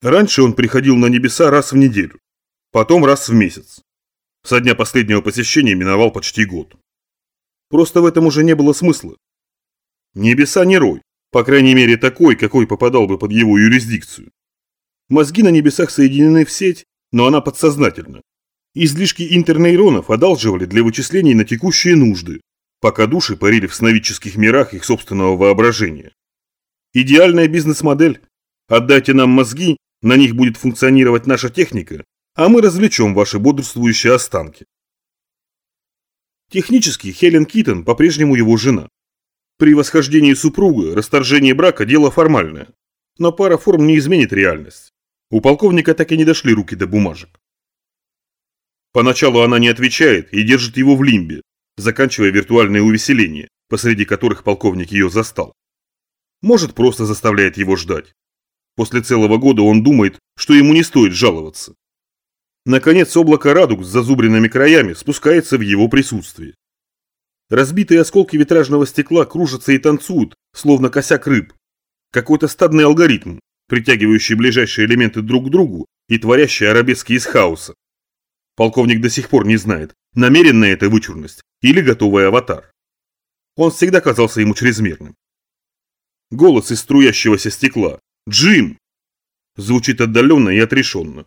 Раньше он приходил на небеса раз в неделю, потом раз в месяц. Со дня последнего посещения миновал почти год. Просто в этом уже не было смысла. Небеса не рой, по крайней мере такой, какой попадал бы под его юрисдикцию. Мозги на небесах соединены в сеть, но она подсознательна. Излишки интернейронов одалживали для вычислений на текущие нужды, пока души парили в сновидческих мирах их собственного воображения. Идеальная бизнес-модель. Отдайте нам мозги, на них будет функционировать наша техника, а мы развлечем ваши бодрствующие останки. Технически Хелен Китон по-прежнему его жена. При восхождении супруга расторжение брака – дело формальное. Но пара форм не изменит реальность. У полковника так и не дошли руки до бумажек. Поначалу она не отвечает и держит его в лимбе, заканчивая виртуальные увеселения, посреди которых полковник ее застал. Может, просто заставляет его ждать. После целого года он думает, что ему не стоит жаловаться. Наконец облако радуг с зазубренными краями спускается в его присутствии. Разбитые осколки витражного стекла кружатся и танцуют, словно косяк рыб. Какой-то стадный алгоритм, притягивающий ближайшие элементы друг к другу и творящий арабески из хаоса. Полковник до сих пор не знает, намеренная это вычурность или готовый аватар. Он всегда казался ему чрезмерным. Голос из струящегося стекла. «Джим!» Звучит отдаленно и отрешенно.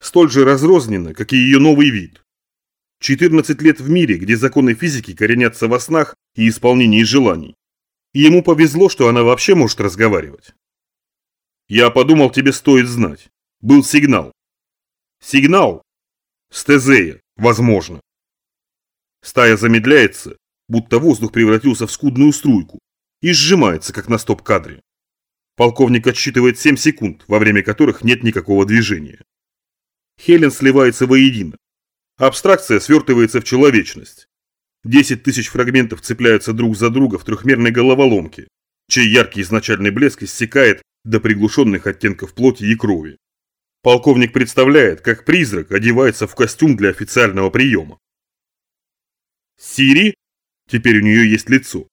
Столь же разрозненно, как и ее новый вид. 14 лет в мире, где законы физики коренятся во снах и исполнении желаний. И ему повезло, что она вообще может разговаривать. Я подумал, тебе стоит знать. Был сигнал. Сигнал? Стезея, возможно. Стая замедляется, будто воздух превратился в скудную струйку, и сжимается, как на стоп-кадре. Полковник отсчитывает 7 секунд, во время которых нет никакого движения. Хелен сливается воедино, Абстракция свертывается в человечность. Десять тысяч фрагментов цепляются друг за друга в трехмерной головоломке, чей яркий изначальный блеск иссякает до приглушенных оттенков плоти и крови. Полковник представляет, как призрак одевается в костюм для официального приема. Сири? Теперь у нее есть лицо.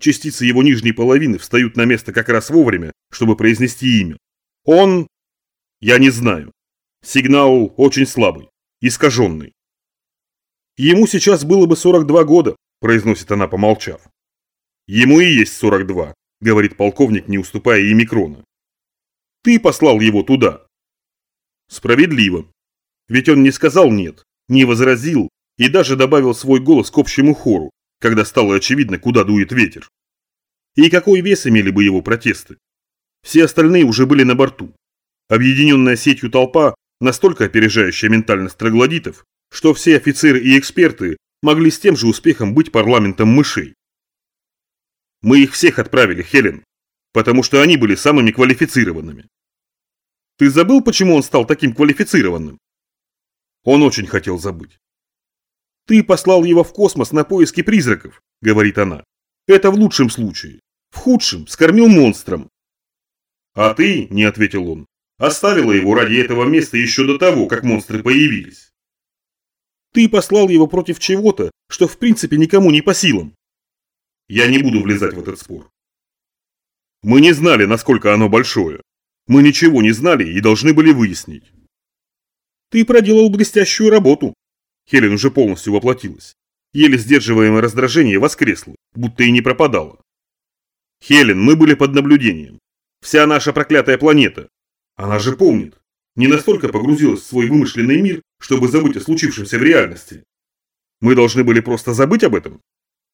Частицы его нижней половины встают на место как раз вовремя, чтобы произнести имя. Он... Я не знаю. Сигнал очень слабый, искаженный. Ему сейчас было бы 42 года, произносит она, помолчав. Ему и есть 42, говорит полковник, не уступая и микрона. Ты послал его туда. Справедливо. Ведь он не сказал «нет», не возразил и даже добавил свой голос к общему хору, когда стало очевидно, куда дует ветер. И какой вес имели бы его протесты? Все остальные уже были на борту. Объединенная сетью толпа, настолько опережающая ментальность троглодитов, что все офицеры и эксперты могли с тем же успехом быть парламентом мышей. Мы их всех отправили, Хелен, потому что они были самыми квалифицированными. Ты забыл, почему он стал таким квалифицированным? Он очень хотел забыть. Ты послал его в космос на поиски призраков, говорит она. Это в лучшем случае. В худшем скормил монстром. А ты, не ответил он, оставила его ради этого места еще до того, как монстры появились. Ты послал его против чего-то, что в принципе никому не по силам. Я не буду влезать в этот спор. Мы не знали, насколько оно большое. Мы ничего не знали и должны были выяснить. Ты проделал блестящую работу. Хелен уже полностью воплотилась. Еле сдерживаемое раздражение воскресло, будто и не пропадало. Хелен, мы были под наблюдением. Вся наша проклятая планета. Она же помнит не настолько погрузилась в свой вымышленный мир, чтобы забыть о случившемся в реальности. Мы должны были просто забыть об этом?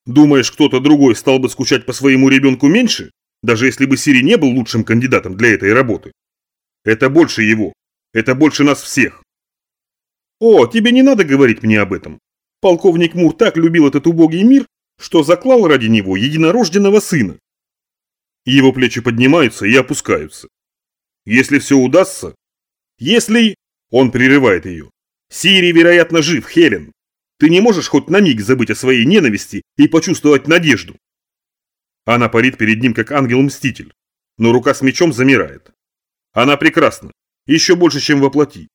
Думаешь, кто-то другой стал бы скучать по своему ребенку меньше, даже если бы Сири не был лучшим кандидатом для этой работы? Это больше его. Это больше нас всех. О, тебе не надо говорить мне об этом. Полковник Мур так любил этот убогий мир, что заклал ради него единорожденного сына. Его плечи поднимаются и опускаются. Если все удастся, если... Он прерывает ее. Сири, вероятно, жив, Хелен. Ты не можешь хоть на миг забыть о своей ненависти и почувствовать надежду. Она парит перед ним, как ангел-мститель, но рука с мечом замирает. Она прекрасна, еще больше, чем воплоти.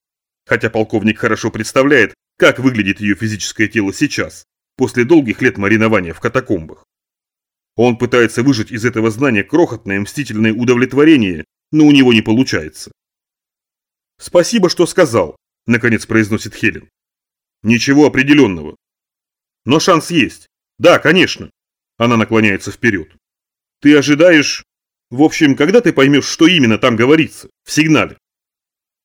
Хотя полковник хорошо представляет, как выглядит ее физическое тело сейчас, после долгих лет маринования в катакомбах. Он пытается выжать из этого знания крохотное мстительное удовлетворение, но у него не получается. Спасибо, что сказал, наконец произносит Хелен. Ничего определенного. Но шанс есть. Да, конечно. Она наклоняется вперед. Ты ожидаешь... В общем, когда ты поймешь, что именно там говорится, в сигнале?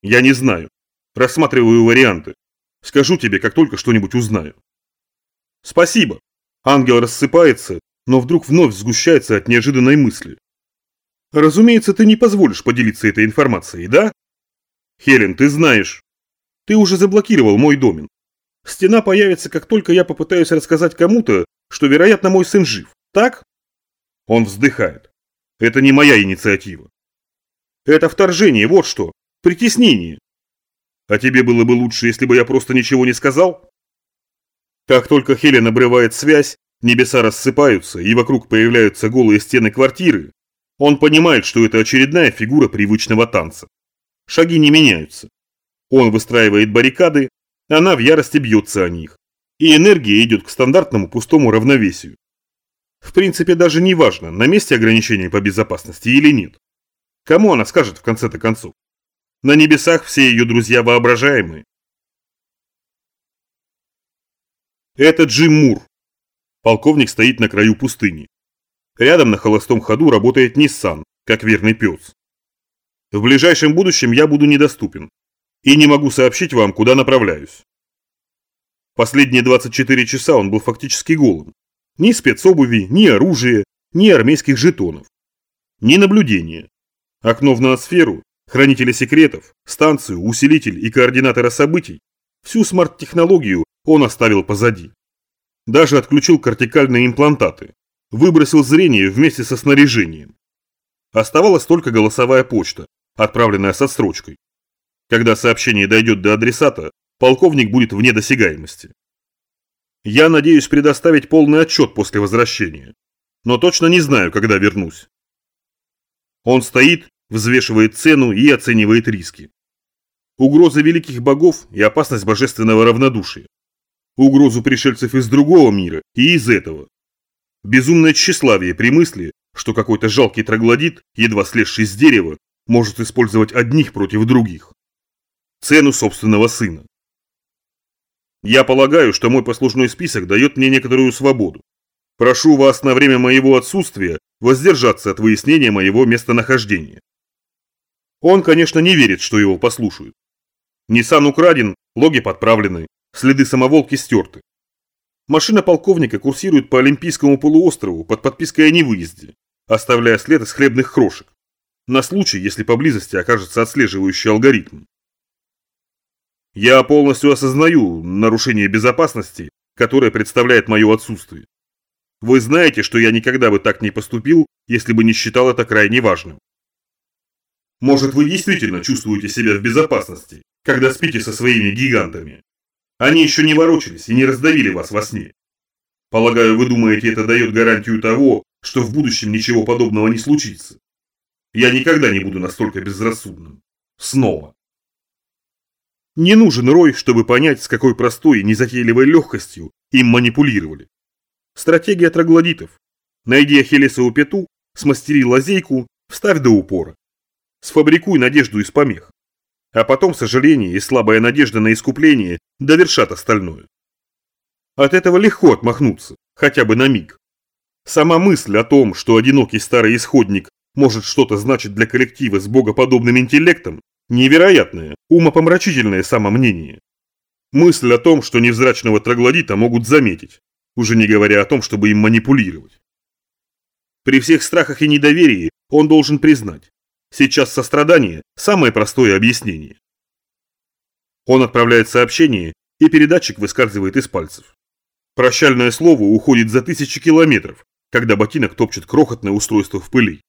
Я не знаю. Рассматриваю варианты. Скажу тебе, как только что-нибудь узнаю. Спасибо. Ангел рассыпается, но вдруг вновь сгущается от неожиданной мысли. Разумеется, ты не позволишь поделиться этой информацией, да? Хелен, ты знаешь. Ты уже заблокировал мой домен. Стена появится, как только я попытаюсь рассказать кому-то, что, вероятно, мой сын жив. Так? Он вздыхает. Это не моя инициатива. Это вторжение, вот что. Притеснение. А тебе было бы лучше, если бы я просто ничего не сказал? Как только Хелен обрывает связь, небеса рассыпаются, и вокруг появляются голые стены квартиры. Он понимает, что это очередная фигура привычного танца. Шаги не меняются. Он выстраивает баррикады, она в ярости бьется о них. И энергия идет к стандартному пустому равновесию. В принципе, даже не важно, на месте ограничения по безопасности или нет. Кому она скажет в конце-то концов? На небесах все ее друзья воображаемые. Это Джим Мур. Полковник стоит на краю пустыни. Рядом на холостом ходу работает Ниссан, как верный пес. В ближайшем будущем я буду недоступен. И не могу сообщить вам, куда направляюсь. Последние 24 часа он был фактически голым. Ни спецобуви, ни оружия, ни армейских жетонов. Ни наблюдения. Окно в ноосферу, хранителя секретов, станцию, усилитель и координатора событий. Всю смарт-технологию он оставил позади. Даже отключил кортикальные имплантаты. Выбросил зрение вместе со снаряжением. Оставалась только голосовая почта, отправленная с отсрочкой. Когда сообщение дойдет до адресата, полковник будет вне досягаемости. Я надеюсь предоставить полный отчет после возвращения, но точно не знаю, когда вернусь. Он стоит, взвешивает цену и оценивает риски. Угроза великих богов и опасность божественного равнодушия. Угрозу пришельцев из другого мира и из этого. Безумное тщеславие при мысли, что какой-то жалкий троглодит, едва слезший с дерева, может использовать одних против других. Цену собственного сына. Я полагаю, что мой послужной список дает мне некоторую свободу. Прошу вас на время моего отсутствия воздержаться от выяснения моего местонахождения. Он, конечно, не верит, что его послушают. Ниссан украден, логи подправлены, следы самоволки стерты. Машина полковника курсирует по Олимпийскому полуострову под подпиской о невыезде, оставляя след из хлебных крошек, на случай, если поблизости окажется отслеживающий алгоритм. Я полностью осознаю нарушение безопасности, которое представляет мое отсутствие. Вы знаете, что я никогда бы так не поступил, если бы не считал это крайне важным. Может, вы действительно чувствуете себя в безопасности, когда спите со своими гигантами? Они еще не ворочались и не раздавили вас во сне. Полагаю, вы думаете, это дает гарантию того, что в будущем ничего подобного не случится. Я никогда не буду настолько безрассудным. Снова. Не нужен Рой, чтобы понять, с какой простой и незатейливой легкостью им манипулировали. Стратегия троглодитов. Найди Ахиллесову пету, смастери лазейку, вставь до упора. Сфабрикуй надежду из помех. А потом сожаление и слабая надежда на искупление довершат остальное. От этого легко отмахнуться, хотя бы на миг. Сама мысль о том, что одинокий старый исходник может что-то значить для коллектива с богоподобным интеллектом, Невероятное, умопомрачительное самомнение. Мысль о том, что невзрачного троглодита могут заметить, уже не говоря о том, чтобы им манипулировать. При всех страхах и недоверии он должен признать, сейчас сострадание – самое простое объяснение. Он отправляет сообщение, и передатчик выскальзывает из пальцев. Прощальное слово уходит за тысячи километров, когда ботинок топчет крохотное устройство в пыли.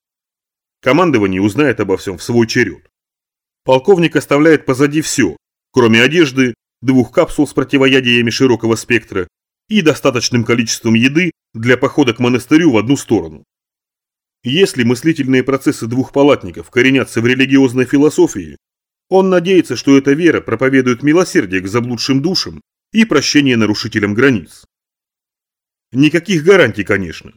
Командование узнает обо всем в свой черед полковник оставляет позади все, кроме одежды, двух капсул с противоядиями широкого спектра и достаточным количеством еды для похода к монастырю в одну сторону. Если мыслительные процессы двух палатников коренятся в религиозной философии, он надеется, что эта вера проповедует милосердие к заблудшим душам и прощение нарушителям границ. Никаких гарантий, конечно.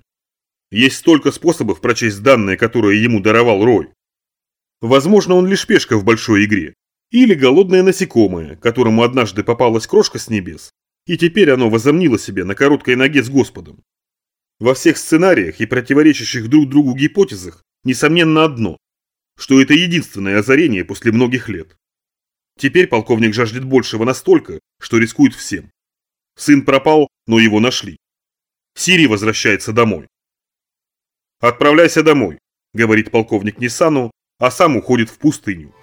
Есть столько способов прочесть данные, которые ему даровал Рой. Возможно, он лишь пешка в большой игре. Или голодное насекомое, которому однажды попалась крошка с небес, и теперь оно возомнило себе на короткой ноге с Господом. Во всех сценариях и противоречащих друг другу гипотезах несомненно одно, что это единственное озарение после многих лет. Теперь полковник жаждет большего настолько, что рискует всем. Сын пропал, но его нашли. Сири возвращается домой. «Отправляйся домой», – говорит полковник Нисану, а сам уходит в пустыню.